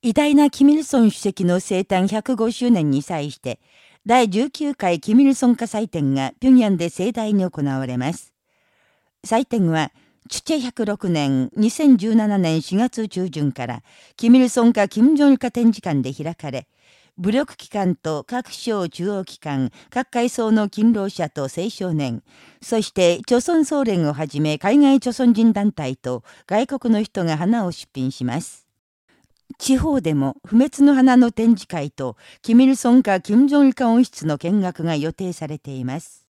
偉大なキミルソン主席の生誕105周年に際して、第19回キミルソン化祭典が平壌で盛大に行われます。祭典は、チュチェ106年2017年4月中旬から、キミルソン化キム・ジョン化展示館で開かれ、武力機関と各省中央機関、各階層の勤労者と青少年、そして、朝鮮総連をはじめ海外朝鮮人団体と外国の人が花を出品します。地方でも不滅の花の展示会と、キミルソンかキム・ジョンイカ温室の見学が予定されています。